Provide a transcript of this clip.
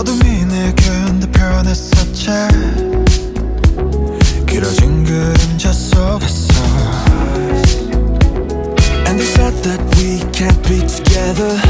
어둠이 내겐 더 변했었지 길어진 그림자 속에서 And they said that we can't be together